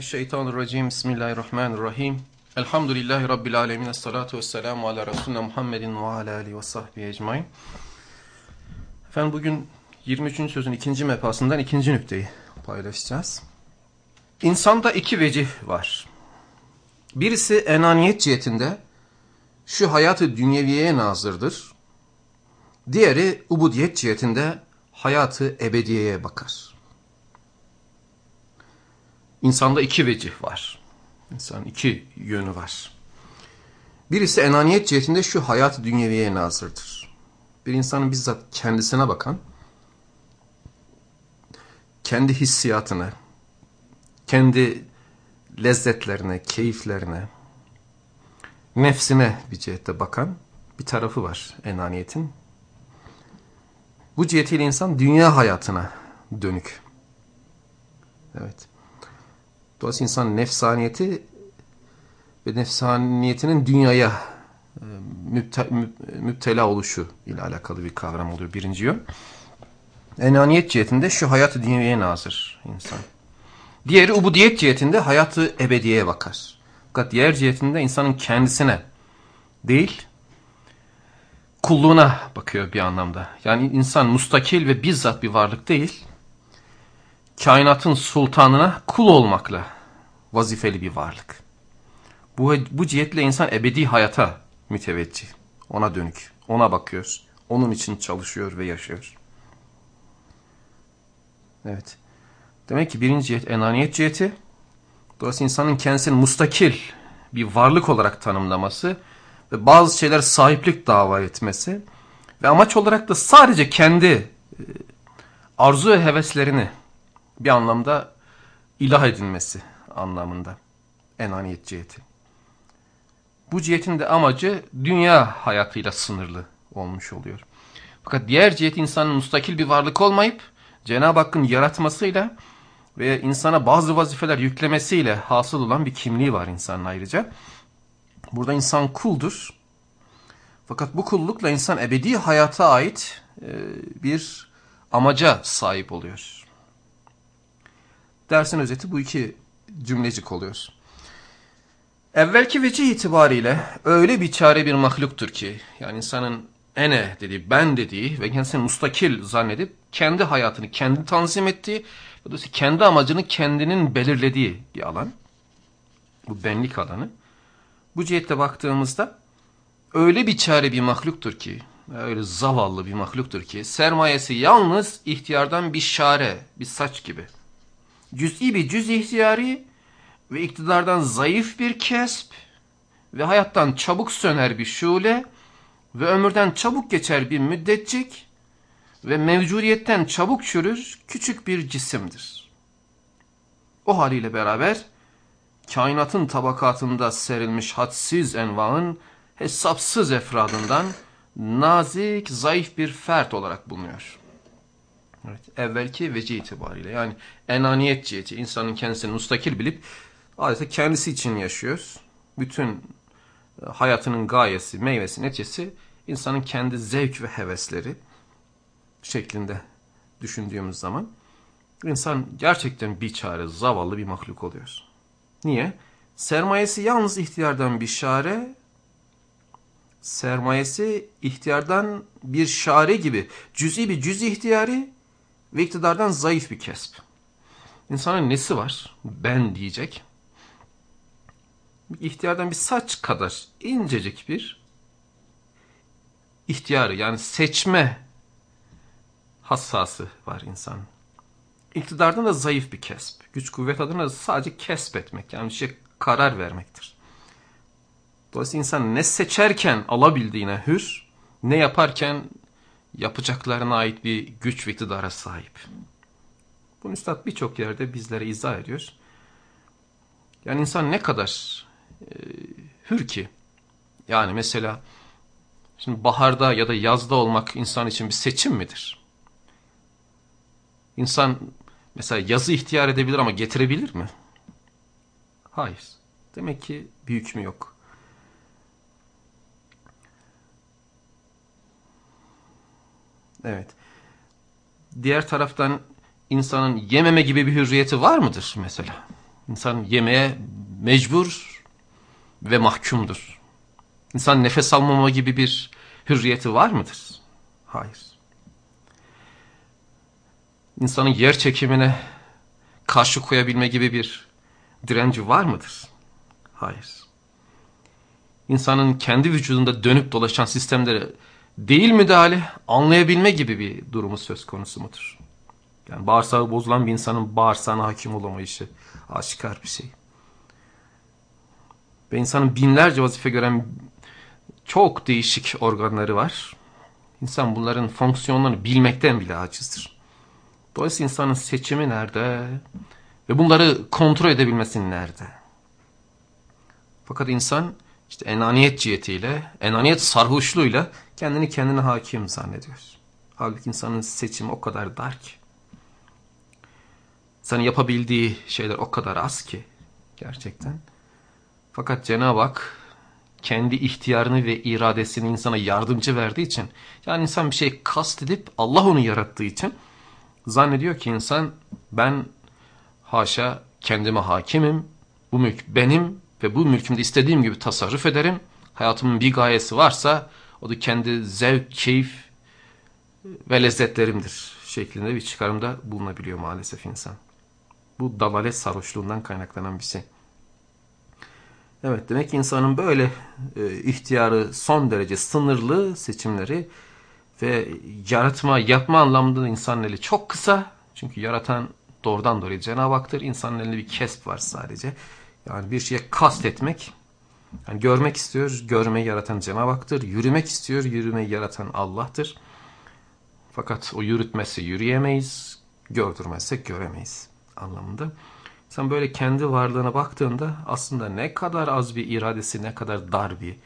Euzubillahimineşşeytanirracim. Bismillahirrahmanirrahim. Elhamdülillahi Rabbil alemin. Esselatu vesselamu ala Resulüne Muhammedin ve ala alihi ve sahbihi ecmain. Efendim bugün 23. sözün ikinci mefasından ikinci nükteyi paylaşacağız. İnsanda iki vecih var. Birisi enaniyet cihetinde şu hayatı dünyeviyeye nazırdır. Diğeri ubudiyet cihetinde hayatı ebediyeye bakar. İnsanda iki vecih var. İnsanın iki yönü var. Birisi enaniyet cihetinde şu hayat dünyeviye nazırdır. Bir insanın bizzat kendisine bakan, kendi hissiyatına, kendi lezzetlerine, keyiflerine, nefsine bir cihette bakan bir tarafı var enaniyetin. Bu cihetiyle insan dünya hayatına dönük. Evet. Dolayısıyla insan nefsaniyeti ve nefsaniyetinin dünyaya e, müptela oluşu ile alakalı bir kavram oluyor birinci yön. Enaniyet cihetinde şu hayatı dünyaya nazır insan. Diğeri ubudiyet cihetinde hayatı ebediyeye bakar. Fakat diğer cihetinde insanın kendisine değil, kulluğuna bakıyor bir anlamda. Yani insan mustakil ve bizzat bir varlık değil, kainatın sultanına kul olmakla vazifeli bir varlık. Bu, bu cihetle insan ebedi hayata müteveccih. Ona dönük. Ona bakıyor. Onun için çalışıyor ve yaşıyor. Evet. Demek ki birinci cihet enaniyet ciheti. Dolayısıyla insanın kendisini mustakil bir varlık olarak tanımlaması ve bazı şeyler sahiplik dava etmesi ve amaç olarak da sadece kendi e, arzu ve heveslerini bir anlamda ilah edilmesi anlamında enaniyet ciheti. Bu cihetin de amacı dünya hayatıyla sınırlı olmuş oluyor. Fakat diğer cihet insanın mustakil bir varlık olmayıp Cenab-ı Hakk'ın yaratmasıyla ve insana bazı vazifeler yüklemesiyle hasıl olan bir kimliği var insanın ayrıca. Burada insan kuldur. Fakat bu kullukla insan ebedi hayata ait bir amaca sahip oluyor. Dersin özeti bu iki cümlecik oluyor. Evvelki vecih itibariyle öyle bir çare bir mahluktur ki, yani insanın ene dediği, ben dediği ve kendisini mustakil zannedip kendi hayatını kendi tanzim ettiği, dolayısıyla kendi amacını kendinin belirlediği bir alan. Bu benlik alanı. Bu cihette baktığımızda öyle bir çare bir mahluktur ki, öyle zavallı bir mahluktur ki, sermayesi yalnız ihtiyardan bir şare, bir saç gibi cüz'i bir cüz ihtiyari ve iktidardan zayıf bir kesp ve hayattan çabuk söner bir şule ve ömürden çabuk geçer bir müddetçik ve mevcudiyetten çabuk çürür küçük bir cisimdir. O haliyle beraber kainatın tabakatında serilmiş hadsiz envaın hesapsız efradından nazik, zayıf bir fert olarak bulunuyor. Evet, evvelki veci itibariyle yani enaniyet ciheti insanın kendisini mustakil bilip adeta kendisi için yaşıyor. Bütün e, hayatının gayesi, meyvesi, neticesi insanın kendi zevk ve hevesleri şeklinde düşündüğümüz zaman insan gerçekten bir çare, zavallı bir mahluk oluyor. Niye? Sermayesi yalnız ihtiyardan bir şare, sermayesi ihtiyardan bir şare gibi cüz'i bir cüz ihtiyari ve iktidardan zayıf bir kesp. İnsanın nesi var? Ben diyecek. İhtiyardan bir saç kadar incecik bir ihtiyarı yani seçme hassası var insan. İktidardan da zayıf bir kesp. Güç kuvvet adına sadece kesp etmek yani bir şey karar vermektir. Dolayısıyla insan ne seçerken alabildiğine hür, ne yaparken yapacaklarına ait bir güç ve iktidara sahip. Bunu Üstad birçok yerde bizlere izah ediyor. Yani insan ne kadar e, hür ki. Yani mesela şimdi baharda ya da yazda olmak insan için bir seçim midir? İnsan mesela yazı ihtiyar edebilir ama getirebilir mi? Hayır. Demek ki bir hükmü yok. Evet. Diğer taraftan insanın yememe gibi bir hürriyeti var mıdır mesela? İnsan yemeye mecbur ve mahkumdur. İnsan nefes almama gibi bir hürriyeti var mıdır? Hayır. İnsanın yer çekimine karşı koyabilme gibi bir direnci var mıdır? Hayır. İnsanın kendi vücudunda dönüp dolaşan sistemleri değil müdahale, anlayabilme gibi bir durumu söz konusu mudur? Yani bağırsağı bozulan bir insanın bağırsağına hakim olamayışı aşikar bir şey. Ve insanın binlerce vazife gören çok değişik organları var. İnsan bunların fonksiyonlarını bilmekten bile acizdir. Dolayısıyla insanın seçimi nerede? Ve bunları kontrol edebilmesi nerede? Fakat insan işte enaniyet cihetiyle, enaniyet sarhoşluğuyla kendini kendine hakim zannediyor. Halbuki insanın seçimi o kadar dar ki. İnsanın yapabildiği şeyler o kadar az ki gerçekten. Fakat Cenab-ı Hak kendi ihtiyarını ve iradesini insana yardımcı verdiği için yani insan bir şey kast edip Allah onu yarattığı için zannediyor ki insan ben haşa kendime hakimim bu mülk benim ve bu mülkümde istediğim gibi tasarruf ederim. Hayatımın bir gayesi varsa o da kendi zevk, keyif ve lezzetlerimdir şeklinde bir çıkarımda bulunabiliyor maalesef insan. Bu dalalet sarhoşluğundan kaynaklanan bir şey. Evet demek ki insanın böyle e, ihtiyarı son derece sınırlı seçimleri ve yaratma, yapma anlamında insanın eli çok kısa. Çünkü yaratan doğrudan doğruya Cenab-ı Hak'tır. İnsanın elinde bir kesp var sadece. Yani bir şeye kast etmek. Yani görmek istiyor, görmeyi yaratan Cenab-ı Hak'tır. Yürümek istiyor, yürümeyi yaratan Allah'tır. Fakat o yürütmesi yürüyemeyiz, gördürmezse göremeyiz anlamında. Sen böyle kendi varlığına baktığında aslında ne kadar az bir iradesi, ne kadar dar bir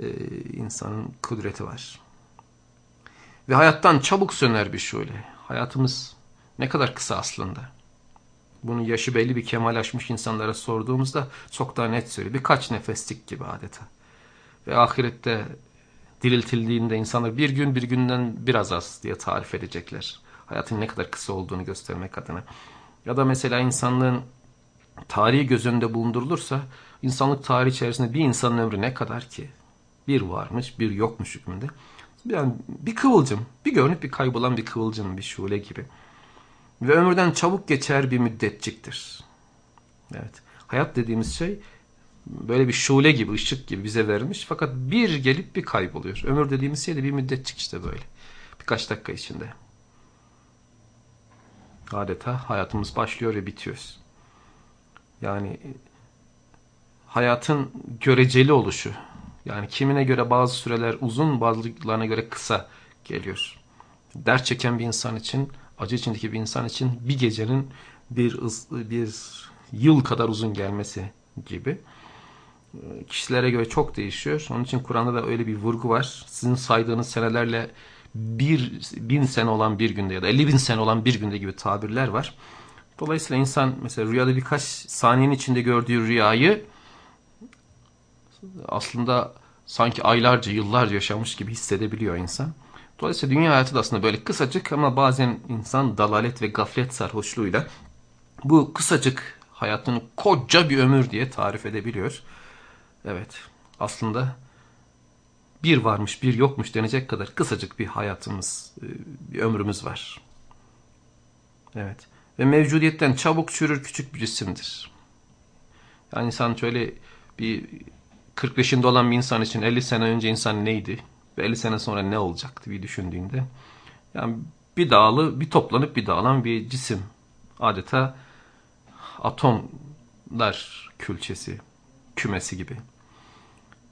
e, insanın kudreti var. Ve hayattan çabuk söner bir şöyle. Hayatımız ne kadar kısa aslında. Bunu yaşı belli bir kemalaşmış insanlara sorduğumuzda çok daha net söylüyor. Birkaç nefeslik gibi adeta. Ve ahirette diriltildiğinde insanlar bir gün bir günden biraz az diye tarif edecekler. Hayatın ne kadar kısa olduğunu göstermek adına. Ya da mesela insanlığın tarihi göz önünde bulundurulursa insanlık tarihi içerisinde bir insanın ömrü ne kadar ki? Bir varmış, bir yokmuş hükmünde. Yani bir kıvılcım, bir görünüp bir kaybolan bir kıvılcım, bir şule gibi. Ve ömürden çabuk geçer bir müddetçiktir. Evet. Hayat dediğimiz şey böyle bir şule gibi, ışık gibi bize verilmiş. Fakat bir gelip bir kayboluyor. Ömür dediğimiz şey de bir müddetçik işte böyle. Birkaç dakika içinde. Adeta hayatımız başlıyor ve bitiyoruz. Yani hayatın göreceli oluşu. Yani kimine göre bazı süreler uzun, bazılarına göre kısa geliyor. Dert çeken bir insan için, acı içindeki bir insan için bir gecenin bir, bir yıl kadar uzun gelmesi gibi. Kişilere göre çok değişiyor. Onun için Kur'an'da da öyle bir vurgu var. Sizin saydığınız senelerle bir bin sene olan bir günde ya da elli bin sene olan bir günde gibi tabirler var. Dolayısıyla insan mesela rüyada birkaç saniyenin içinde gördüğü rüyayı aslında sanki aylarca, yıllarca yaşamış gibi hissedebiliyor insan. Dolayısıyla dünya hayatı da aslında böyle kısacık ama bazen insan dalalet ve gaflet sarhoşluğuyla bu kısacık hayatını koca bir ömür diye tarif edebiliyor. Evet, aslında bir varmış bir yokmuş denecek kadar kısacık bir hayatımız, e, bir ömrümüz var. Evet ve mevcudiyetten çabuk çürür küçük bir cisimdir. Yani insan şöyle bir 40 yaşında olan bir insan için 50 sene önce insan neydi ve 50 sene sonra ne olacaktı bir düşündüğünde. Yani bir dağılı, bir toplanıp bir dağılan bir cisim. Adeta atomlar külçesi, kümesi gibi.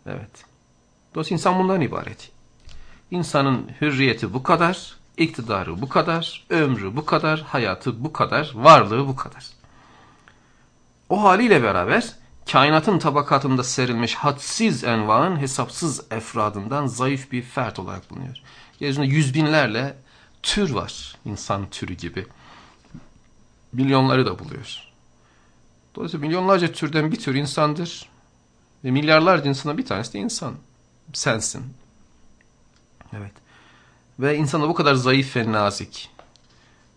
Evet. Dolayısıyla insan bundan ibaret. İnsanın hürriyeti bu kadar, iktidarı bu kadar, ömrü bu kadar, hayatı bu kadar, varlığı bu kadar. O haliyle beraber kainatın tabakatında serilmiş hadsiz envaın hesapsız efradından zayıf bir fert olarak bulunuyor. Yeryüzünde yüz binlerle tür var insan türü gibi. Milyonları da buluyor. Dolayısıyla milyonlarca türden bir tür insandır. Ve milyarlarca insana bir tanesi de insan. Sensin. Evet. Ve insana bu kadar zayıf ve nazik.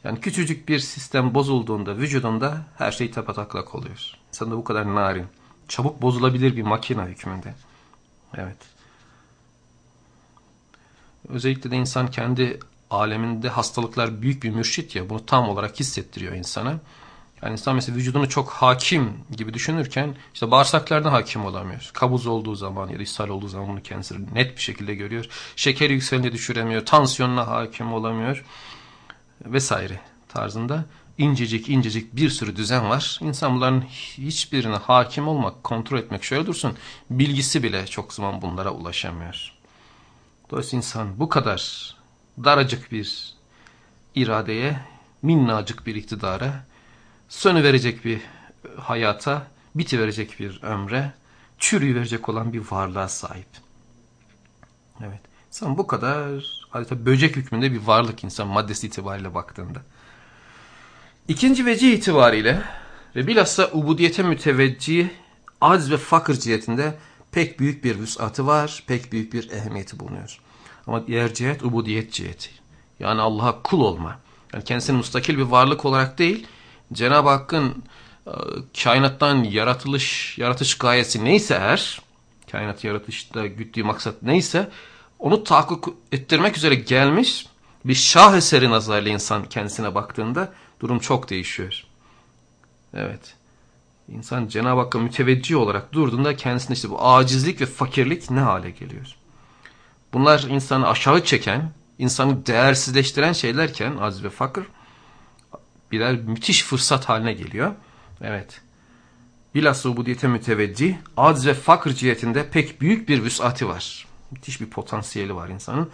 Yani küçücük bir sistem bozulduğunda vücudunda her şey tapataklak oluyor. İnsan da bu kadar narin. Çabuk bozulabilir bir makine hükmünde. Evet. Özellikle de insan kendi aleminde hastalıklar büyük bir mürşit ya bunu tam olarak hissettiriyor insana. Yani insan mesela vücudunu çok hakim gibi düşünürken işte bağırsaklarına hakim olamıyor. Kabuz olduğu zaman ya da ishal olduğu zaman bunu kendisi net bir şekilde görüyor. Şekeri yükselince düşüremiyor. Tansiyonuna hakim olamıyor. Vesaire tarzında incecik incecik bir sürü düzen var. İnsan bunların hiçbirine hakim olmak, kontrol etmek şöyle dursun. Bilgisi bile çok zaman bunlara ulaşamıyor. Dolayısıyla insan bu kadar daracık bir iradeye, minnacık bir iktidara, sönü verecek bir hayata, biti verecek bir ömre, çürüyü verecek olan bir varlığa sahip. Evet. İnsan bu kadar adeta böcek hükmünde bir varlık insan maddesi itibariyle baktığında. İkinci veci itibariyle ve bilhassa ubudiyete müteveccih az ve fakir cihetinde pek büyük bir vüsatı var, pek büyük bir ehemmiyeti bulunuyor. Ama diğer cihet ubudiyet ciheti. Yani Allah'a kul olma. Yani kendisini mustakil bir varlık olarak değil, Cenab-ı Hakk'ın e, kainattan yaratılış, yaratış gayesi neyse eğer, kainat yaratışta güttüğü maksat neyse, onu tahakkuk ettirmek üzere gelmiş bir şah eseri nazarıyla insan kendisine baktığında durum çok değişiyor. Evet. İnsan Cenab-ı Hakk'a müteveccih olarak durduğunda kendisinde işte bu acizlik ve fakirlik ne hale geliyor? Bunlar insanı aşağı çeken, insanı değersizleştiren şeylerken aziz ve fakir birer müthiş fırsat haline geliyor. Evet. Bilhassa ubudiyete müteveccih, aziz ve fakir cihetinde pek büyük bir vüsati var. Müthiş bir potansiyeli var insanın.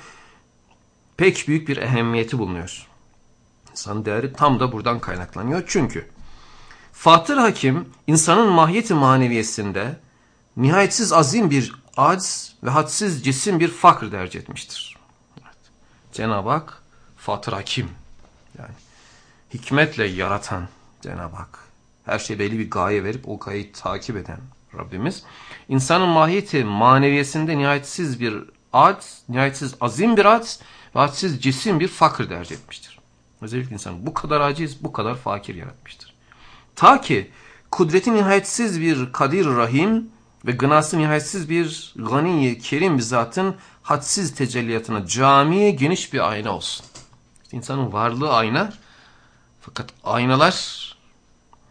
Pek büyük bir ehemmiyeti bulunuyor. İnsanın değeri tam da buradan kaynaklanıyor. Çünkü Fatır Hakim insanın mahiyeti maneviyesinde nihayetsiz azim bir aciz ve hadsiz cisim bir fakr derc etmiştir. Evet. Cenab-ı Hak Fatır Hakim yani hikmetle yaratan Cenab-ı Hak her şey belli bir gaye verip o gayeyi takip eden Rabbimiz insanın mahiyeti maneviyesinde nihayetsiz bir aciz, nihayetsiz azim bir aciz ve hadsiz cisim bir fakr derc etmiştir. Özellikle insan bu kadar aciz, bu kadar fakir yaratmıştır. Ta ki kudreti nihayetsiz bir kadir rahim ve gınası nihayetsiz bir gani kerim bir zatın hadsiz tecelliyatına camiye geniş bir ayna olsun. İşte insanın varlığı ayna fakat aynalar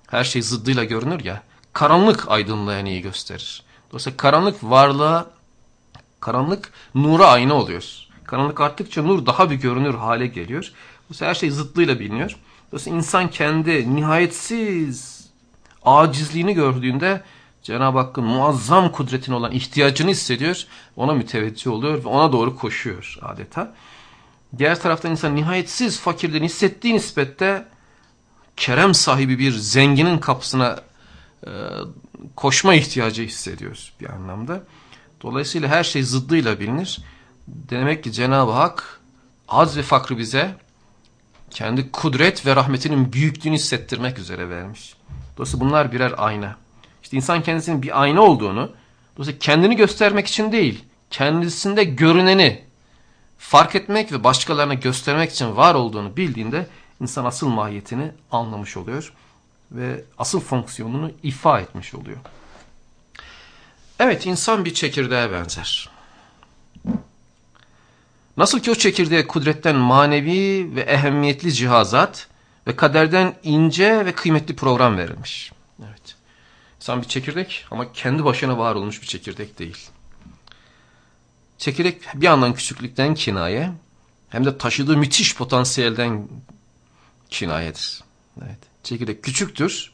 her şey zıddıyla görünür ya karanlık aydınlığa iyi gösterir. Dolayısıyla karanlık varlığa karanlık nura ayna oluyor. Karanlık arttıkça nur daha bir görünür hale geliyor. Dolayısıyla her şey zıddıyla biliniyor. Dolayısıyla insan kendi nihayetsiz acizliğini gördüğünde Cenab-ı Hakk'ın muazzam kudretine olan ihtiyacını hissediyor. Ona müteveccih oluyor ve ona doğru koşuyor adeta. Diğer taraftan insan nihayetsiz fakirliğini hissettiği nispette kerem sahibi bir zenginin kapısına e, koşma ihtiyacı hissediyoruz bir anlamda. Dolayısıyla her şey zıddıyla bilinir. Demek ki Cenab-ı Hak az ve fakrı bize kendi kudret ve rahmetinin büyüklüğünü hissettirmek üzere vermiş. Dolayısıyla bunlar birer ayna. İşte insan kendisinin bir ayna olduğunu, dolayısıyla kendini göstermek için değil, kendisinde görüneni fark etmek ve başkalarına göstermek için var olduğunu bildiğinde insan asıl mahiyetini anlamış oluyor ve asıl fonksiyonunu ifa etmiş oluyor. Evet insan bir çekirdeğe benzer. Nasıl ki o çekirdeğe kudretten manevi ve ehemmiyetli cihazat ve kaderden ince ve kıymetli program verilmiş. Evet. İnsan bir çekirdek ama kendi başına var olmuş bir çekirdek değil. Çekirdek bir yandan küçüklükten kinaye hem de taşıdığı müthiş potansiyelden kinayedir. Evet. Çekirdek küçüktür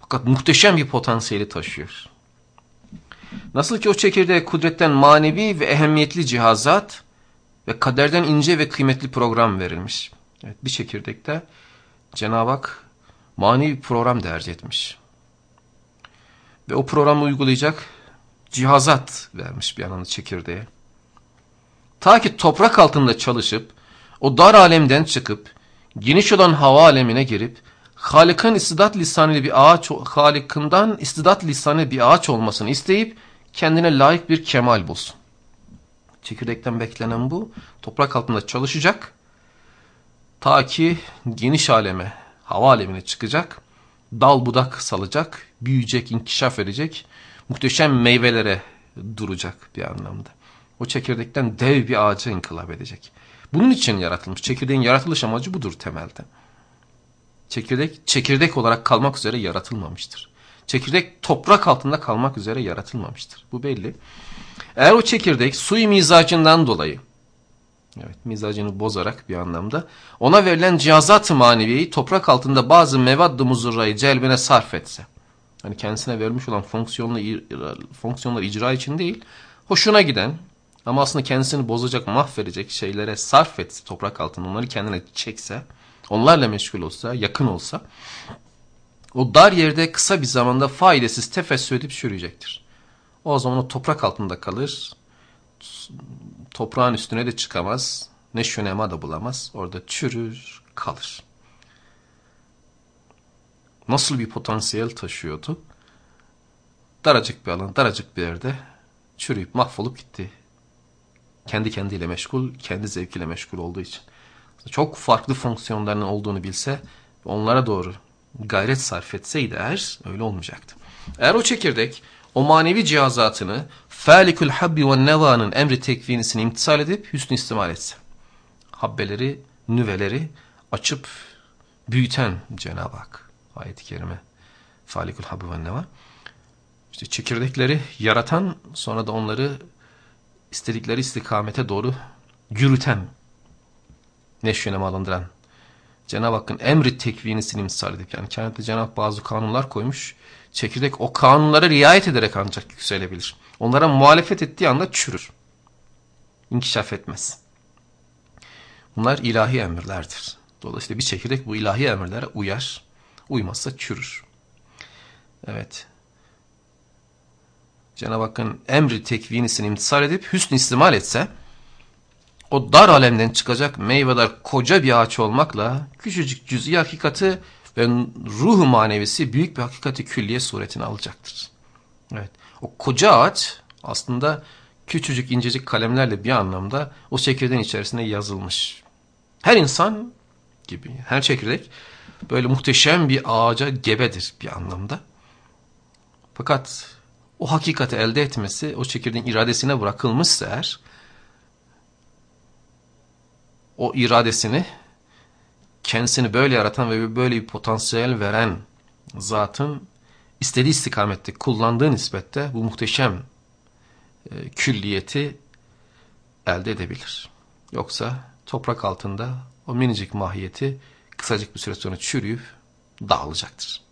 fakat muhteşem bir potansiyeli taşıyor. Nasıl ki o çekirdeğe kudretten manevi ve ehemmiyetli cihazat ve kaderden ince ve kıymetli program verilmiş. Evet, bir çekirdekte Cenab-ı Hak manevi program tercih etmiş. Ve o programı uygulayacak cihazat vermiş bir anlamda çekirdeğe. Ta ki toprak altında çalışıp o dar alemden çıkıp geniş olan hava alemine girip Halık'ın istidat lisanıyla bir ağaç, Halık'ından istidat lisanı bir ağaç olmasını isteyip kendine layık bir kemal bulsun. Çekirdekten beklenen bu. Toprak altında çalışacak. Ta ki geniş aleme, hava alemine çıkacak, dal budak salacak, büyüyecek, inkişaf edecek, muhteşem meyvelere duracak bir anlamda. O çekirdekten dev bir ağaca inkılap edecek. Bunun için yaratılmış. Çekirdeğin yaratılış amacı budur temelde. Çekirdek, çekirdek olarak kalmak üzere yaratılmamıştır. Çekirdek toprak altında kalmak üzere yaratılmamıştır. Bu belli. Eğer o çekirdek suyu mizacından dolayı Evet, mizacını bozarak bir anlamda. Ona verilen cihazat-ı maneviyeyi toprak altında bazı mevadd-ı muzurrayı celbine sarf etse. Hani kendisine verilmiş olan fonksiyonla, fonksiyonlar icra için değil, hoşuna giden ama aslında kendisini bozacak, mahvedecek şeylere sarf etse toprak altında, onları kendine çekse, onlarla meşgul olsa, yakın olsa, o dar yerde kısa bir zamanda faydasız tefessü edip çürüyecektir. O zaman o toprak altında kalır, toprağın üstüne de çıkamaz, ne şönema da bulamaz, orada çürür, kalır. Nasıl bir potansiyel taşıyordu? Daracık bir alan, daracık bir yerde çürüyüp mahvolup gitti. Kendi kendiyle meşgul, kendi zevkiyle meşgul olduğu için. Çok farklı fonksiyonlarının olduğunu bilse, onlara doğru gayret sarf etseydi eğer öyle olmayacaktı. Eğer o çekirdek o manevi cihazatını falikül habbi ve neva'nın emri tekvinisini imtisal edip hüsnü istimal etse. Habbeleri, nüveleri açıp büyüten Cenab-ı Hak. Ayet-i kerime. Falikül habbi ve neva. İşte çekirdekleri yaratan sonra da onları istedikleri istikamete doğru yürüten, neşvene alındıran Cenab-ı Hakk'ın emri tekvinisini imtisal edip yani kainatta Cenab-ı Hak bazı kanunlar koymuş. Çekirdek o kanunlara riayet ederek ancak yükselebilir. Onlara muhalefet ettiği anda çürür. İnkişaf etmez. Bunlar ilahi emirlerdir. Dolayısıyla bir çekirdek bu ilahi emirlere uyar. Uymazsa çürür. Evet. Cenab-ı Hakk'ın emri tekvinisini imtisal edip hüsnü istimal etse o dar alemden çıkacak meyveler koca bir ağaç olmakla küçücük cüz'i hakikati ve ruh manevisi büyük bir hakikati külliye suretini alacaktır. Evet. O koca ağaç aslında küçücük incecik kalemlerle bir anlamda o çekirdeğin içerisine yazılmış. Her insan gibi, her çekirdek böyle muhteşem bir ağaca gebedir bir anlamda. Fakat o hakikati elde etmesi o çekirdeğin iradesine bırakılmışsa eğer o iradesini kendisini böyle yaratan ve böyle bir potansiyel veren zatın istediği istikamette kullandığı nispette bu muhteşem e, külliyeti elde edebilir. Yoksa toprak altında o minicik mahiyeti kısacık bir süre sonra çürüyüp dağılacaktır.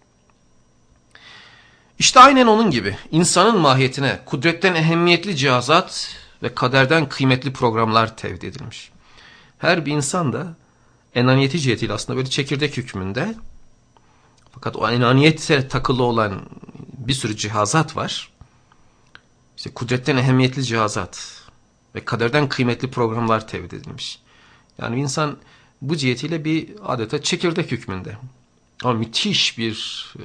İşte aynen onun gibi insanın mahiyetine kudretten ehemmiyetli cihazat ve kaderden kıymetli programlar tevdi edilmiş. Her bir insan da enaniyeti cihetiyle aslında böyle çekirdek hükmünde fakat o enaniyete takılı olan bir sürü cihazat var. İşte kudretten ehemmiyetli cihazat ve kaderden kıymetli programlar tevhid edilmiş. Yani insan bu cihetiyle bir adeta çekirdek hükmünde. Ama müthiş bir e,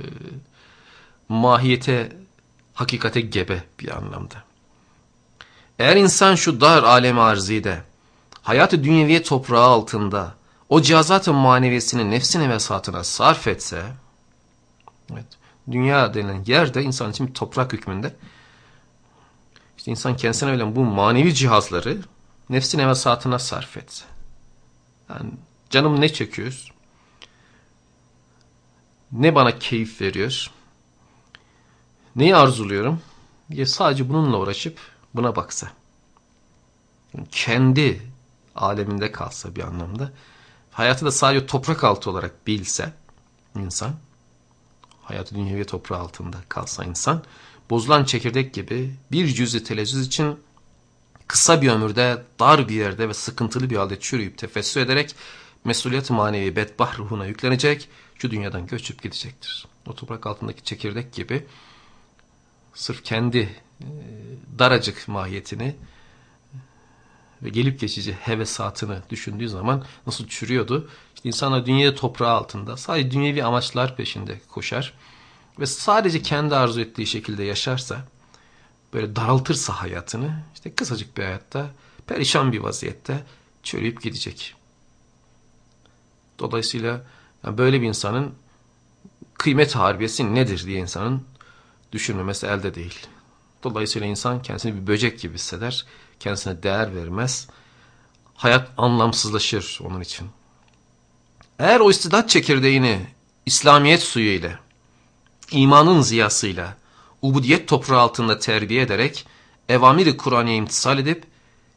mahiyete, hakikate gebe bir anlamda. Eğer insan şu dar alem arzide, hayatı dünyeviye toprağı altında, o cihazat-ı maneviyesini nefsine ve saatine sarf etse, evet, dünya denilen yerde insan için bir toprak hükmünde, işte insan kendisine verilen bu manevi cihazları nefsine ve saatine sarf etse. Yani canım ne çekiyor? Ne bana keyif veriyor? Neyi arzuluyorum? diye sadece bununla uğraşıp buna baksa. Kendi aleminde kalsa bir anlamda hayatı da sadece toprak altı olarak bilse insan, hayatı dünyevi toprağı altında kalsa insan, bozulan çekirdek gibi bir cüz'i televizyuz için kısa bir ömürde, dar bir yerde ve sıkıntılı bir halde çürüyüp tefessü ederek mesuliyet manevi bedbah ruhuna yüklenecek, şu dünyadan göçüp gidecektir. O toprak altındaki çekirdek gibi sırf kendi daracık mahiyetini ve gelip geçici hevesatını düşündüğü zaman nasıl çürüyordu. İşte insanlar dünya toprağı altında sadece dünyevi amaçlar peşinde koşar ve sadece kendi arzu ettiği şekilde yaşarsa böyle daraltırsa hayatını işte kısacık bir hayatta perişan bir vaziyette çürüyüp gidecek. Dolayısıyla yani böyle bir insanın kıymet harbiyesi nedir diye insanın düşünmemesi elde değil. Dolayısıyla insan kendisini bir böcek gibi hisseder, kendisine değer vermez. Hayat anlamsızlaşır onun için. Eğer o istidat çekirdeğini İslamiyet suyu ile, imanın ziyasıyla, ubudiyet toprağı altında terbiye ederek, evamiri Kur'an'a imtisal edip,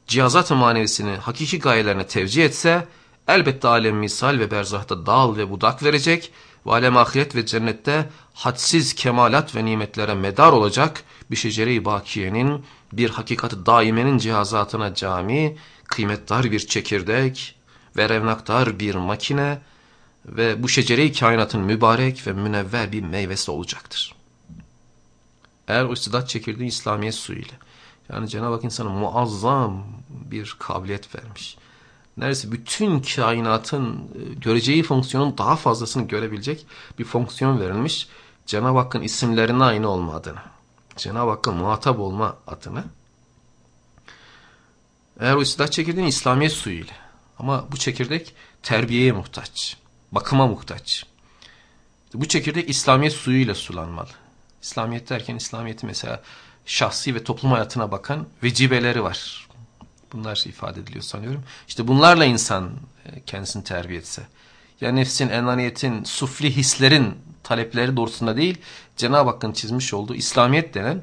cihazat-ı manevisini hakiki gayelerine tevcih etse, elbette alem misal ve berzahta dal ve budak verecek ve alem ahiret ve cennette hadsiz kemalat ve nimetlere medar olacak bir şecere-i bakiyenin, bir hakikat daimenin cihazatına cami, kıymetdar bir çekirdek ve revnaktar bir makine ve bu şecere-i kainatın mübarek ve münevver bir meyvesi olacaktır. Eğer o istidat çekirdeği İslamiyet suyu ile yani Cenab-ı Hak insana muazzam bir kabiliyet vermiş. Neredeyse bütün kainatın e, göreceği fonksiyonun daha fazlasını görebilecek bir fonksiyon verilmiş. Cenab-ı Hakk'ın isimlerine aynı olma adına. Cenab-ı Hakk'a muhatap olma adına. Eğer o istidat çekirdeğin İslamiyet suyu ile ama bu çekirdek terbiyeye muhtaç, bakıma muhtaç. Bu çekirdek İslamiyet suyuyla sulanmalı. İslamiyet derken İslamiyet'i mesela şahsi ve toplum hayatına bakan vecibeleri var. Bunlar ifade ediliyor sanıyorum. İşte bunlarla insan e, kendisini terbiye etse. Ya nefsin, enaniyetin, sufli hislerin talepleri doğrultusunda değil, Cenab-ı Hakk'ın çizmiş olduğu İslamiyet denen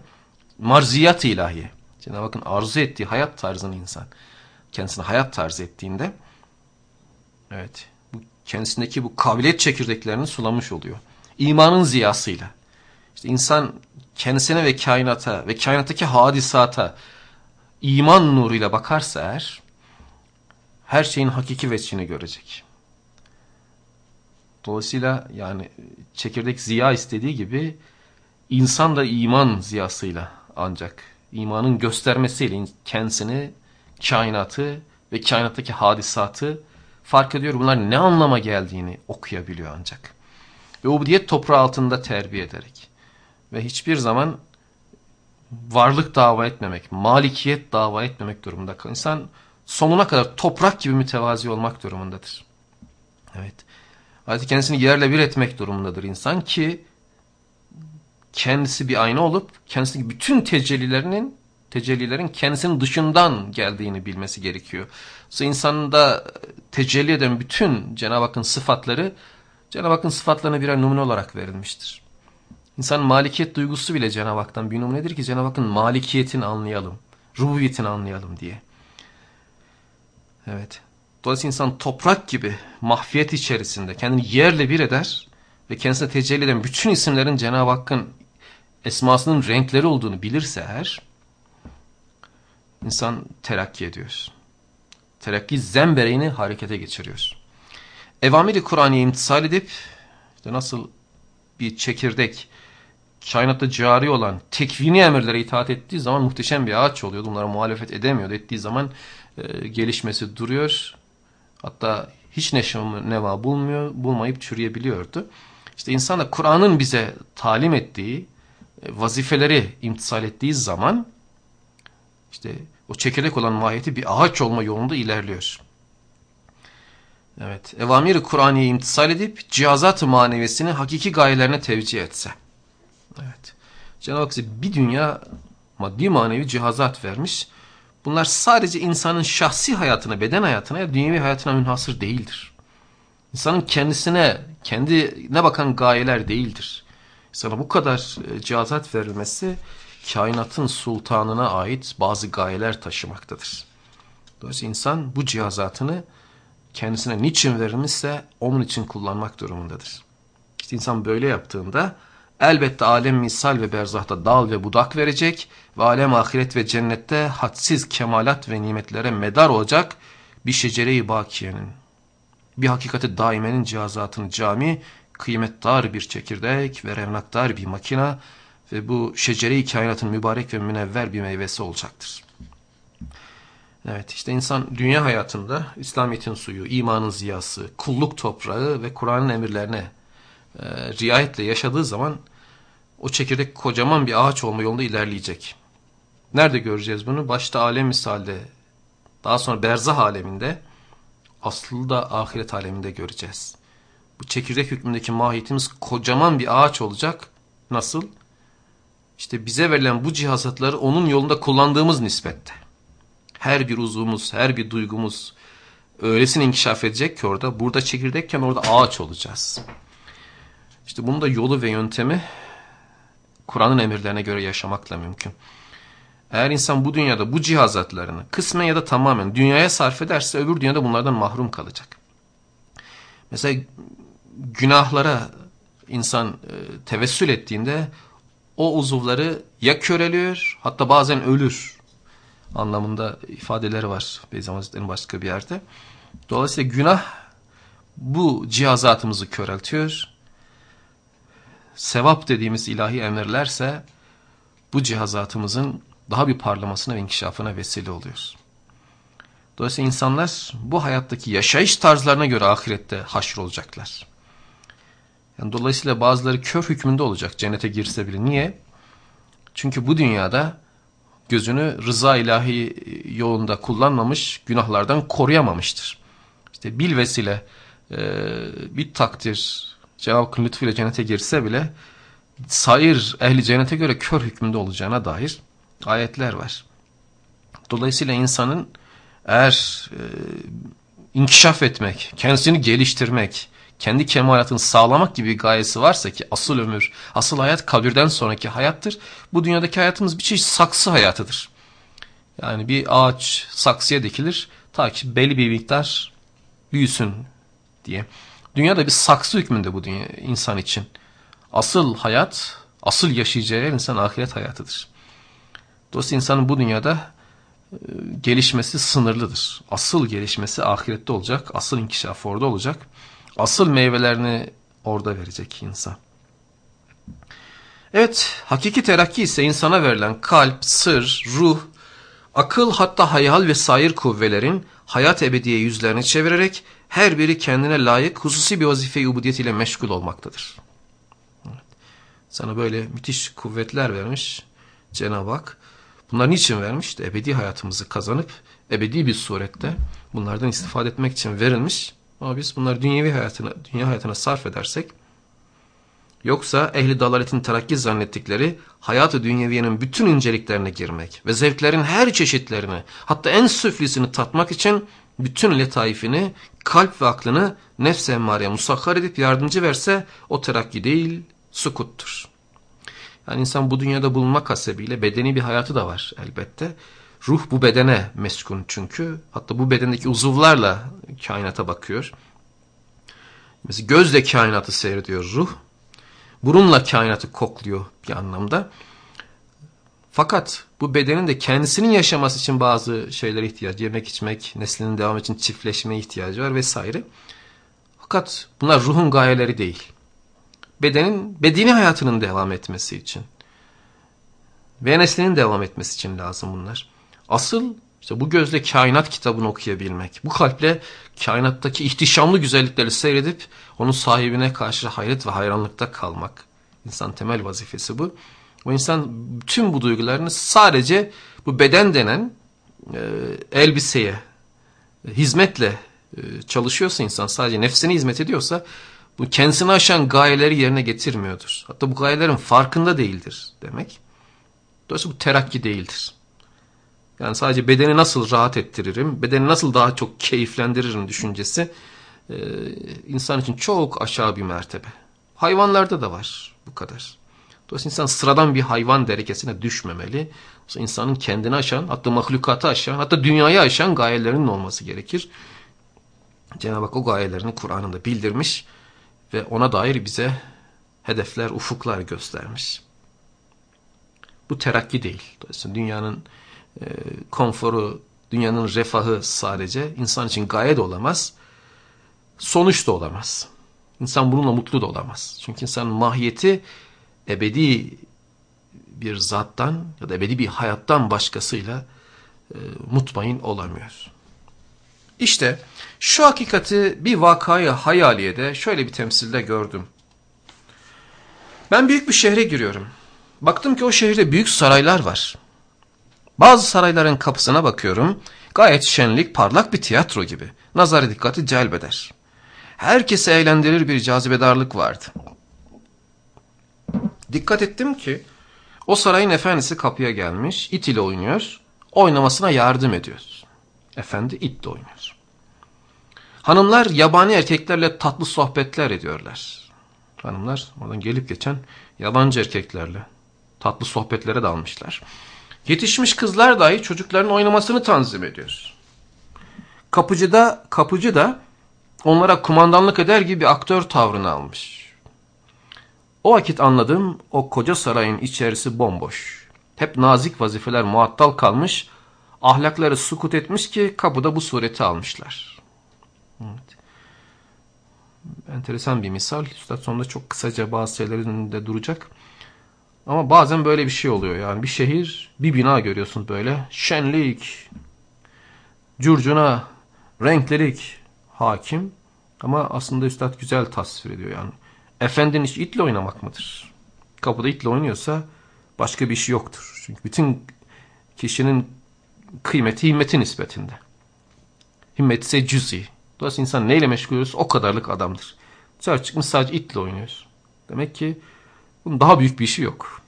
marziyat ilahi. Cenab-ı Hakk'ın arzu ettiği hayat tarzını insan kendisine hayat tarzı ettiğinde evet bu kendisindeki bu kabiliyet çekirdeklerini sulamış oluyor. İmanın ziyasıyla. İşte insan kendisine ve kainata ve kainattaki hadisata iman nuruyla bakarsa eğer her şeyin hakiki veçhini görecek. Dolayısıyla yani çekirdek ziya istediği gibi insan da iman ziyasıyla ancak imanın göstermesiyle kendisini, kainatı ve kainattaki hadisatı fark ediyor. Bunlar ne anlama geldiğini okuyabiliyor ancak. Ve ubudiyet toprağı altında terbiye ederek ve hiçbir zaman varlık dava etmemek, malikiyet dava etmemek durumunda. İnsan sonuna kadar toprak gibi mütevazi olmak durumundadır. Evet. Adeta kendisini yerle bir etmek durumundadır insan ki kendisi bir ayna olup kendisindeki bütün tecellilerinin tecellilerin kendisinin dışından geldiğini bilmesi gerekiyor. So, insanın da tecelli eden bütün Cenab-ı Hakk'ın sıfatları Cenab-ı Hakk'ın sıfatlarına birer numune olarak verilmiştir. İnsanın malikiyet duygusu bile Cenab-ı Hak'tan bir numunedir ki Cenab-ı Hakk'ın malikiyetini anlayalım, rububiyetini anlayalım diye. Evet. Dolayısıyla insan toprak gibi mahfiyet içerisinde kendini yerle bir eder ve kendisine tecelli eden bütün isimlerin Cenab-ı Hakk'ın esmasının renkleri olduğunu bilirse eğer insan terakki ediyor. Terakki zembereğini harekete geçiriyor. Evamiri Kur'an'ı imtisal edip işte nasıl bir çekirdek kainatta cari olan tekvini emirlere itaat ettiği zaman muhteşem bir ağaç oluyordu. Bunlara muhalefet edemiyordu. Ettiği zaman e, gelişmesi duruyor. Hatta hiç neşe neva bulmuyor, bulmayıp çürüyebiliyordu. İşte insan da Kur'an'ın bize talim ettiği e, vazifeleri imtisal ettiği zaman işte o çekirdek olan mahiyeti bir ağaç olma yolunda ilerliyor. Evet, evamiri Kur'an'ı imtisal edip cihazat-ı manevesini hakiki gayelerine tevcih etse. Evet. Cenab-ı Hak size bir dünya maddi manevi cihazat vermiş. Bunlar sadece insanın şahsi hayatına, beden hayatına, dünyevi hayatına münhasır değildir. İnsanın kendisine, kendine bakan gayeler değildir. Sana bu kadar e, cihazat verilmesi kainatın sultanına ait bazı gayeler taşımaktadır. Dolayısıyla insan bu cihazatını kendisine niçin verilmişse onun için kullanmak durumundadır. İşte insan böyle yaptığında elbette alem misal ve berzahta dal ve budak verecek ve alem ahiret ve cennette hadsiz kemalat ve nimetlere medar olacak bir şecere-i bakiyenin, bir hakikati daimenin cihazatını cami, kıymetdar bir çekirdek ve revnaktar bir makina ve bu şecere-i kainatın mübarek ve münevver bir meyvesi olacaktır. Evet işte insan dünya hayatında İslamiyet'in suyu, imanın ziyası, kulluk toprağı ve Kur'an'ın emirlerine e, riayetle yaşadığı zaman o çekirdek kocaman bir ağaç olma yolunda ilerleyecek. Nerede göreceğiz bunu? Başta alem misalde, daha sonra berzah aleminde aslında ahiret aleminde göreceğiz. Bu çekirdek hükmündeki mahiyetimiz kocaman bir ağaç olacak. Nasıl? İşte bize verilen bu cihazatları onun yolunda kullandığımız nispette. Her bir uzvumuz, her bir duygumuz öylesine inkişaf edecek ki orada, burada çekirdekken orada ağaç olacağız. İşte bunun da yolu ve yöntemi Kur'an'ın emirlerine göre yaşamakla mümkün. Eğer insan bu dünyada bu cihazatlarını kısmen ya da tamamen dünyaya sarf ederse öbür dünyada bunlardan mahrum kalacak. Mesela günahlara insan e, tevessül ettiğinde o uzuvları ya köreliyor hatta bazen ölür anlamında ifadeleri var Beyzam Hazretleri'nin başka bir yerde. Dolayısıyla günah bu cihazatımızı köreltiyor. Sevap dediğimiz ilahi emirlerse bu cihazatımızın daha bir parlamasına ve inkişafına vesile oluyor. Dolayısıyla insanlar bu hayattaki yaşayış tarzlarına göre ahirette haşr olacaklar. Yani dolayısıyla bazıları kör hükmünde olacak cennete girse bile. Niye? Çünkü bu dünyada gözünü rıza ilahi yolunda kullanmamış, günahlardan koruyamamıştır. İşte bil vesile e, bir takdir Cenab-ı Hakk'ın lütfuyla cennete girse bile sair ehli cennete göre kör hükmünde olacağına dair ayetler var. Dolayısıyla insanın eğer e, inkişaf etmek, kendisini geliştirmek, kendi kemalatını sağlamak gibi bir gayesi varsa ki asıl ömür, asıl hayat kabirden sonraki hayattır. Bu dünyadaki hayatımız bir çeşit saksı hayatıdır. Yani bir ağaç saksıya dikilir ta ki belli bir miktar büyüsün diye. Dünyada bir saksı hükmünde bu dünya insan için. Asıl hayat, asıl yaşayacağı yer insan ahiret hayatıdır. Dolayısıyla insanın bu dünyada e, gelişmesi sınırlıdır. Asıl gelişmesi ahirette olacak. Asıl inkişafı orada olacak. Asıl meyvelerini orada verecek insan. Evet, hakiki terakki ise insana verilen kalp, sır, ruh, akıl hatta hayal ve sair kuvvelerin hayat ebediye yüzlerini çevirerek her biri kendine layık hususi bir vazife-i ubudiyet ile meşgul olmaktadır. Sana böyle müthiş kuvvetler vermiş Cenab-ı Hak. Bunlar niçin vermiş? İşte ebedi hayatımızı kazanıp ebedi bir surette bunlardan istifade etmek için verilmiş. Ama biz bunları dünyevi hayatına, dünya hayatına sarf edersek yoksa ehli dalaletin terakki zannettikleri hayatı dünyeviyenin bütün inceliklerine girmek ve zevklerin her çeşitlerini hatta en süflisini tatmak için bütün letaifini, kalp ve aklını nefs emmareye musakhar edip yardımcı verse o terakki değil, sukuttur. Yani insan bu dünyada bulunmak hasebiyle bedeni bir hayatı da var elbette. Ruh bu bedene meskun çünkü. Hatta bu bedendeki uzuvlarla kainata bakıyor. Mesela gözle kainatı seyrediyor ruh. Burunla kainatı kokluyor bir anlamda. Fakat bu bedenin de kendisinin yaşaması için bazı şeylere ihtiyacı, yemek içmek, neslinin devam için çiftleşmeye ihtiyacı var vesaire. Fakat bunlar ruhun gayeleri değil. Bedenin, bedeni hayatının devam etmesi için ve neslinin devam etmesi için lazım bunlar. Asıl işte bu gözle kainat kitabını okuyabilmek, bu kalple kainattaki ihtişamlı güzellikleri seyredip onun sahibine karşı hayret ve hayranlıkta kalmak. İnsan temel vazifesi bu. O insan tüm bu duygularını sadece bu beden denen e, elbiseye, hizmetle e, çalışıyorsa insan sadece nefsine hizmet ediyorsa bu kendisini aşan gayeleri yerine getirmiyordur. Hatta bu gayelerin farkında değildir demek. Dolayısıyla bu terakki değildir. Yani sadece bedeni nasıl rahat ettiririm, bedeni nasıl daha çok keyiflendiririm düşüncesi e, insan için çok aşağı bir mertebe. Hayvanlarda da var bu kadar. Dolayısıyla insan sıradan bir hayvan derekesine düşmemeli. İnsanın kendini aşan, hatta mahlukatı aşan, hatta dünyayı aşan gayelerinin olması gerekir. Cenab-ı Hak o gayelerini Kur'an'ında bildirmiş ve ona dair bize hedefler, ufuklar göstermiş. Bu terakki değil. Dolayısıyla dünyanın e, konforu, dünyanın refahı sadece insan için gaye de olamaz. Sonuç da olamaz. İnsan bununla mutlu da olamaz. Çünkü insanın mahiyeti ebedi bir zattan ya da ebedi bir hayattan başkasıyla e, mutmain olamıyor. İşte şu hakikati bir vakayı hayaliyede şöyle bir temsilde gördüm. Ben büyük bir şehre giriyorum. Baktım ki o şehirde büyük saraylar var. Bazı sarayların kapısına bakıyorum. Gayet şenlik, parlak bir tiyatro gibi. Nazar dikkati celbeder. Herkesi eğlendirir bir cazibedarlık vardı. Dikkat ettim ki o sarayın efendisi kapıya gelmiş, it ile oynuyor, oynamasına yardım ediyor. Efendi itle oynuyor. Hanımlar yabani erkeklerle tatlı sohbetler ediyorlar. Hanımlar oradan gelip geçen yabancı erkeklerle tatlı sohbetlere dalmışlar. Yetişmiş kızlar dahi çocukların oynamasını tanzim ediyor. Kapıcı da, kapıcı da onlara kumandanlık eder gibi aktör tavrını almış. O vakit anladım o koca sarayın içerisi bomboş. Hep nazik vazifeler muattal kalmış, ahlakları sukut etmiş ki kapıda bu sureti almışlar. Evet. Enteresan bir misal. Üstad sonunda çok kısaca bazı şeylerinde duracak. Ama bazen böyle bir şey oluyor. Yani bir şehir, bir bina görüyorsunuz böyle. Şenlik, curcuna, renklilik hakim. Ama aslında Üstad güzel tasvir ediyor yani. Efendinin iş itle oynamak mıdır? Kapıda itle oynuyorsa başka bir işi yoktur. Çünkü bütün kişinin kıymeti himmeti nispetinde. Himmet ise cüzi. Dolayısıyla insan neyle meşgul o kadarlık adamdır. Dışarı çıkmış sadece itle oynuyor. Demek ki bunun daha büyük bir işi yok.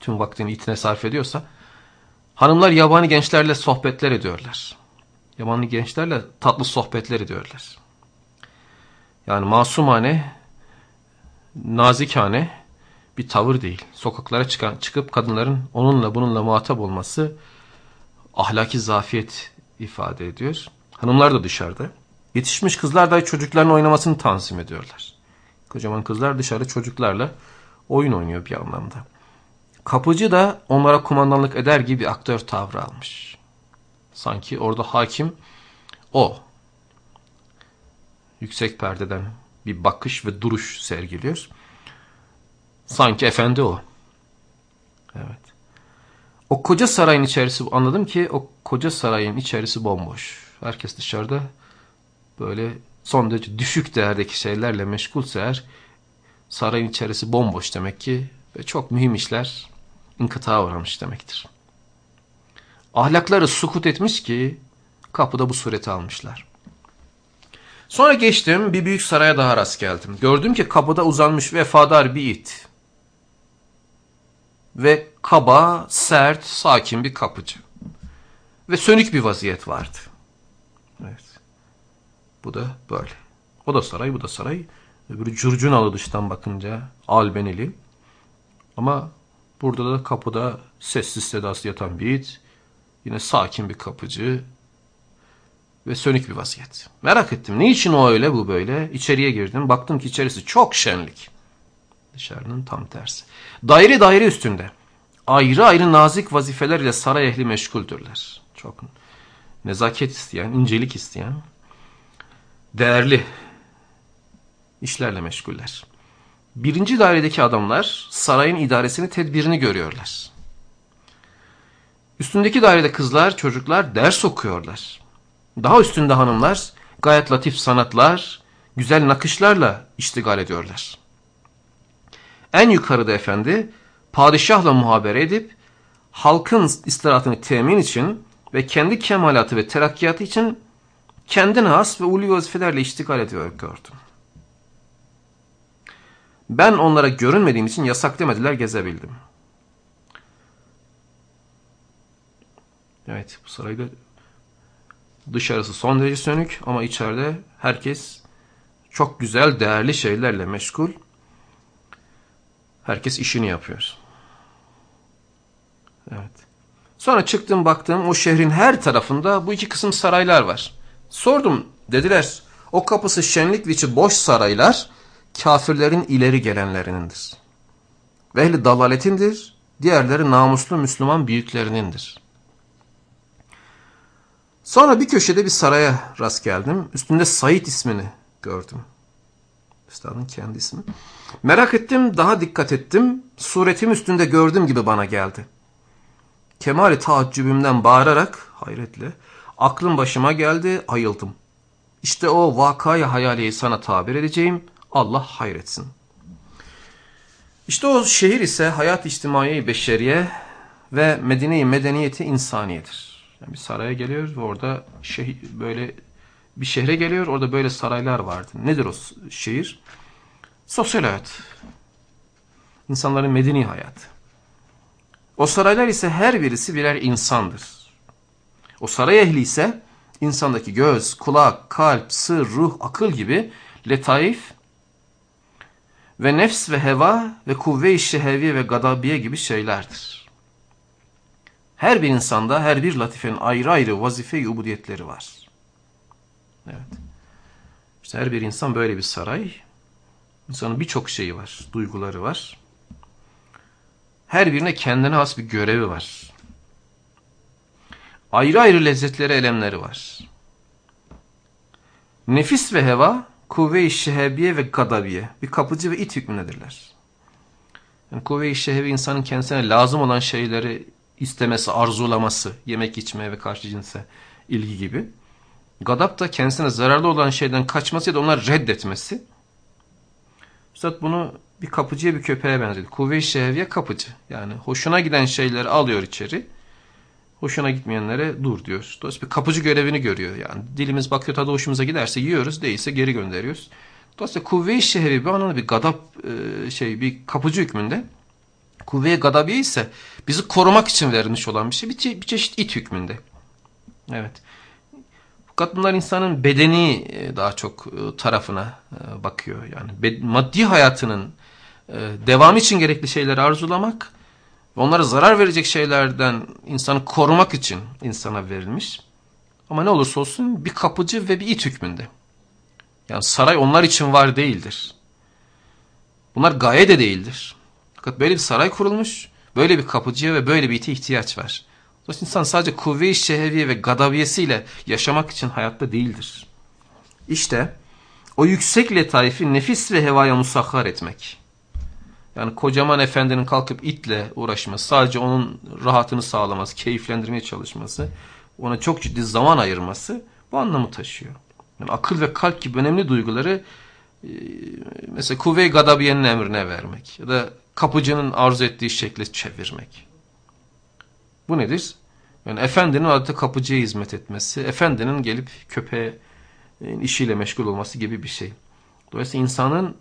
Tüm vaktini itine sarf ediyorsa. Hanımlar yabani gençlerle sohbetler ediyorlar. Yabani gençlerle tatlı sohbetler ediyorlar. Yani masumane, nazikane bir tavır değil. Sokaklara çıkan, çıkıp kadınların onunla bununla muhatap olması ahlaki zafiyet ifade ediyor. Hanımlar da dışarıda. Yetişmiş kızlar da çocukların oynamasını tanzim ediyorlar. Kocaman kızlar dışarı çocuklarla oyun oynuyor bir anlamda. Kapıcı da onlara kumandanlık eder gibi aktör tavrı almış. Sanki orada hakim o. Yüksek perdeden bir bakış ve duruş sergiliyor. Sanki efendi o. Evet. O koca sarayın içerisi anladım ki o koca sarayın içerisi bomboş. Herkes dışarıda böyle son derece düşük değerdeki şeylerle meşgulse eğer sarayın içerisi bomboş demek ki ve çok mühim işler inkıtağa uğramış demektir. Ahlakları sukut etmiş ki kapıda bu sureti almışlar. Sonra geçtim bir büyük saraya daha rast geldim. Gördüm ki kapıda uzanmış vefadar bir it. Ve kaba, sert, sakin bir kapıcı. Ve sönük bir vaziyet vardı. Evet. Bu da böyle. O da saray, bu da saray. Öbürü curcunalı dıştan bakınca albenili. Ama burada da kapıda sessiz sedası yatan bir it. Yine sakin bir kapıcı. Ve sönük bir vaziyet. Merak ettim. Niçin o öyle bu böyle? İçeriye girdim. Baktım ki içerisi çok şenlik. Dışarının tam tersi. Daire daire üstünde. Ayrı ayrı nazik vazifeler ile saray ehli meşguldürler. Çok nezaket isteyen, incelik isteyen, değerli işlerle meşguller. Birinci dairedeki adamlar sarayın idaresini, tedbirini görüyorlar. Üstündeki dairede kızlar, çocuklar ders okuyorlar. Daha üstünde hanımlar gayet latif sanatlar, güzel nakışlarla iştigal ediyorlar. En yukarıda efendi padişahla muhabere edip halkın istirahatını temin için ve kendi kemalatı ve terakkiyatı için kendine has ve ulu vazifelerle iştigal ediyor gördüm. Ben onlara görünmediğim için yasak demediler gezebildim. Evet bu sarayda dışarısı son derece sönük ama içeride herkes çok güzel değerli şeylerle meşgul. Herkes işini yapıyor. Evet. Sonra çıktım baktım o şehrin her tarafında bu iki kısım saraylar var. Sordum dediler o kapısı şenlik içi boş saraylar kafirlerin ileri gelenlerinindir. Ve dalaletindir, diğerleri namuslu Müslüman büyüklerinindir. Sonra bir köşede bir saraya rast geldim. Üstünde Said ismini gördüm. Üstadın kendi ismi. Merak ettim, daha dikkat ettim. Suretim üstünde gördüğüm gibi bana geldi. Kemali taaccübümden bağırarak, hayretle, aklım başıma geldi, ayıldım. İşte o vakayı hayaliyi sana tabir edeceğim. Allah hayretsin. İşte o şehir ise hayat içtimai beşeriye ve medine-i medeniyeti insaniyedir. Yani bir saraya geliyor ve orada şehir, böyle bir şehre geliyor. Orada böyle saraylar vardı. Nedir o şehir? Sosyal hayat. İnsanların medeni hayatı. O saraylar ise her birisi birer insandır. O saray ehli ise insandaki göz, kulak, kalp, sır, ruh, akıl gibi letaif ve nefs ve heva ve kuvve-i şehevi ve gadabiye gibi şeylerdir. Her bir insanda her bir latifenin ayrı ayrı vazife-i ubudiyetleri var. Evet. İşte her bir insan böyle bir saray. İnsanın birçok şeyi var, duyguları var. Her birine kendine has bir görevi var. Ayrı ayrı lezzetleri, elemleri var. Nefis ve heva, kuvve-i şehebiye ve gadabiye, bir kapıcı ve it hükmündedirler. Yani kuvve-i şehebi insanın kendisine lazım olan şeyleri istemesi, arzulaması, yemek içmeye ve karşı cinse ilgi gibi. Gadap da kendisine zararlı olan şeyden kaçması ya da onları reddetmesi. Üstad bunu bir kapıcıya bir köpeğe benzedi. Kuvve-i şehviye kapıcı. Yani hoşuna giden şeyleri alıyor içeri. Hoşuna gitmeyenlere dur diyor. Dolayısıyla kapıcı görevini görüyor. Yani dilimiz bakıyor tadı hoşumuza giderse yiyoruz. Değilse geri gönderiyoruz. Dolayısıyla kuvve-i şehvi bir anlamda bir gadap e, şey bir kapıcı hükmünde. Kuvve-i gadabiye ise bizi korumak için verilmiş olan bir şey. Bir, çe bir çeşit it hükmünde. Evet. Fakat bunlar insanın bedeni e, daha çok e, tarafına bakıyor. Yani maddi hayatının devam için gerekli şeyleri arzulamak ve onlara zarar verecek şeylerden insanı korumak için insana verilmiş. Ama ne olursa olsun bir kapıcı ve bir it hükmünde. Yani saray onlar için var değildir. Bunlar gaye de değildir. Fakat böyle bir saray kurulmuş, böyle bir kapıcıya ve böyle bir ite ihtiyaç var. Dolayısıyla insan sadece kuvve-i şeheviye ve gadaviyesiyle yaşamak için hayatta değildir. İşte o yüksek letaifi nefis ve hevaya musahhar etmek. Yani kocaman efendinin kalkıp itle uğraşması, sadece onun rahatını sağlaması, keyiflendirmeye çalışması, ona çok ciddi zaman ayırması bu anlamı taşıyor. Yani akıl ve kalp gibi önemli duyguları e, mesela kuvve-i gadabiyenin emrine vermek ya da kapıcının arzu ettiği şekle çevirmek. Bu nedir? Yani efendinin adeta kapıcıya hizmet etmesi, efendinin gelip köpeğe işiyle meşgul olması gibi bir şey. Dolayısıyla insanın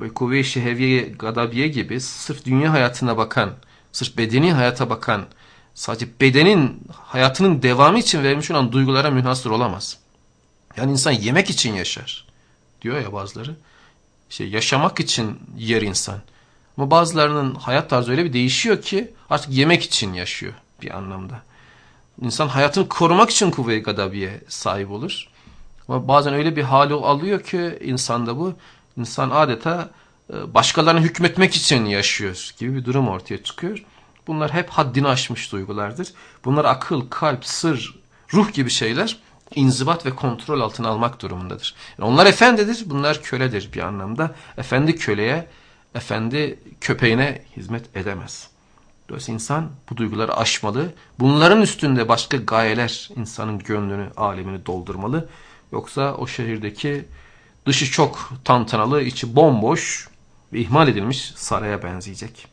böyle kuvve-i şeheviye, gadabiye gibi sırf dünya hayatına bakan, sırf bedeni hayata bakan, sadece bedenin hayatının devamı için verilmiş olan duygulara münhasır olamaz. Yani insan yemek için yaşar. Diyor ya bazıları. Şey, yaşamak için yer insan. Ama bazılarının hayat tarzı öyle bir değişiyor ki artık yemek için yaşıyor bir anlamda. İnsan hayatını korumak için kuvve-i gadabiye sahip olur. Ama bazen öyle bir hali alıyor ki insanda bu insan adeta e, başkalarına hükmetmek için yaşıyor gibi bir durum ortaya çıkıyor. Bunlar hep haddini aşmış duygulardır. Bunlar akıl, kalp, sır, ruh gibi şeyler inzibat ve kontrol altına almak durumundadır. Yani onlar efendidir, bunlar köledir bir anlamda. Efendi köleye, efendi köpeğine hizmet edemez. Dolayısıyla insan bu duyguları aşmalı. Bunların üstünde başka gayeler insanın gönlünü, alemini doldurmalı. Yoksa o şehirdeki dışı çok tantanalı, içi bomboş ve ihmal edilmiş saraya benzeyecek.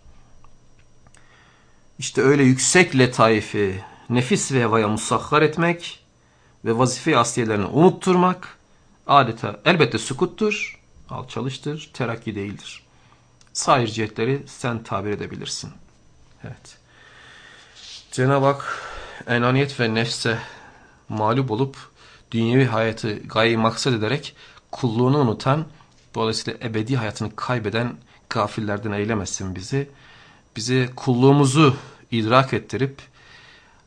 İşte öyle yüksek letaifi, nefis ve hevaya musahhar etmek ve vazife asiyelerini unutturmak adeta elbette sukuttur, alçalıştır, terakki değildir. Sair cihetleri sen tabir edebilirsin. Evet. Cenab-ı Hak enaniyet ve nefse mağlup olup dünyevi hayatı gayeyi maksat ederek kulluğunu unutan, dolayısıyla ebedi hayatını kaybeden gafillerden eylemesin bizi. Bizi kulluğumuzu idrak ettirip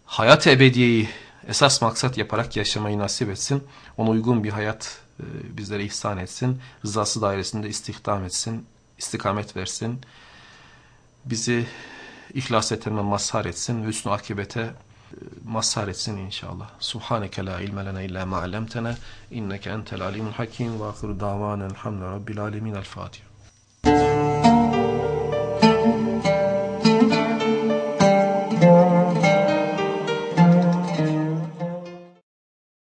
hayat ebediyeyi esas maksat yaparak yaşamayı nasip etsin. Ona uygun bir hayat e, bizlere ihsan etsin. Rızası dairesinde istihdam etsin, istikamet versin. Bizi ihlas etme mazhar etsin hüsnü akibete e, mazhar etsin inşallah. Subhaneke la ilme lena illa ma allamtena inneke entel alimul hakim ve ahiru davanen hamdü rabbil alemin el Fatiha.